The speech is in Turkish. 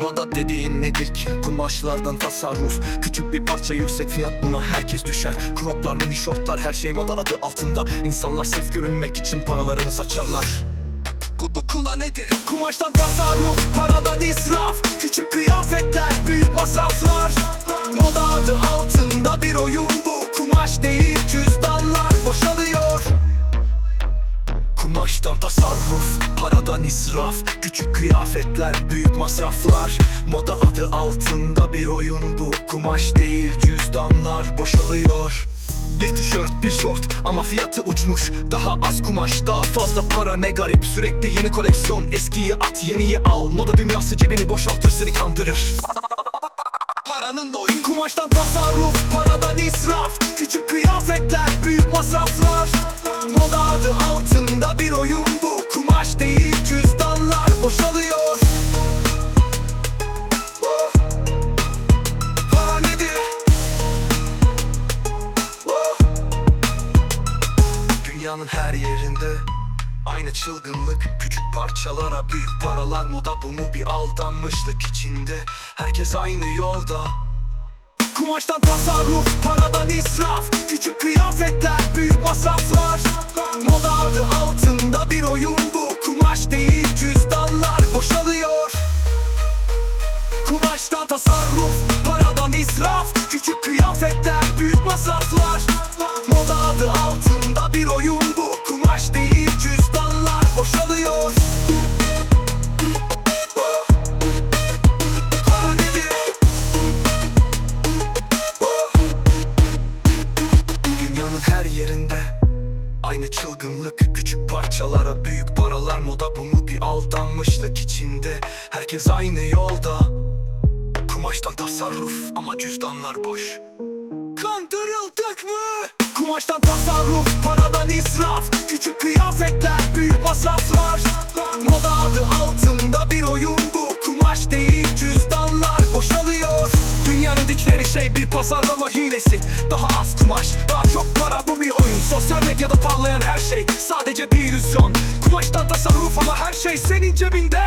Moda dediğin nedir ki? Kumaşlardan tasarruf. Küçük bir parça yüksek fiyat buna herkes düşer. Croplar, mini şortlar her şey moda adı altında. İnsanlar sırf görünmek için paralarını saçarlar. Kula nedir? Kumaştan tasarruf, paradan israf. Küçük kıyafetler, büyük masraflar. Moda adı altında bir oyun bu. Kumaş değil Kumaştan tasarruf, paradan israf. Küçük kıyafetler, büyük masraflar. Moda adı altında bir oyun bu. Kumaş değil cüzdanlar boşalıyor. Bir tişört bir şort ama fiyatı uçmuş. Daha az kumaş daha fazla para. Ne garip Sürekli yeni koleksiyon. Eskiyi at yeniyi al. Moda dünyası cebini boşaltır seni kandırır. Paranın da oyun kumaştan tasarruf. Paradan israf. Küçük kıyafetler büyük masraflar Moda adı altında bir oyun bu. Kumaş değil cüzdanlar boşalıyor. Oh. Para nedir? Oh. Dünyanın her yerinde Aynı çılgınlık. Küçük parçalara büyük paralar Moda. Bu mu bir aldanmışlık içinde? Herkes aynı yolda. Kumaştan tasarruf, paradan Kumaştan tasarruf, paradan israf. Küçük kıyafetler, büyük masraflar. Moda adı altında bir oyun bu. Kumaş değil cüzdanlar boşalıyor? Dünyanın her yerinde Aynı çılgınlık. Küçük parçalara büyük paralar. Moda bu mu bir aldanmışlık içinde. Herkes aynı yolda Kumaştan tasarruf ama cüzdanlar boş. Kandırıldık mı? Kumaştan tasarruf, paradan israf. Küçük kıyafetler, büyük masraflar. Moda adı altında bir oyun bu. Kumaş değil cüzdanlar boşalıyor. Dünyanın dikleri şey bir pazarlama hilesi. Daha az kumaş, daha çok para. Bu bir oyun. Sosyal medyada parlayan her şey. Sadece bir illüzyon. Kumaştan tasarruf ama her şey senin cebinde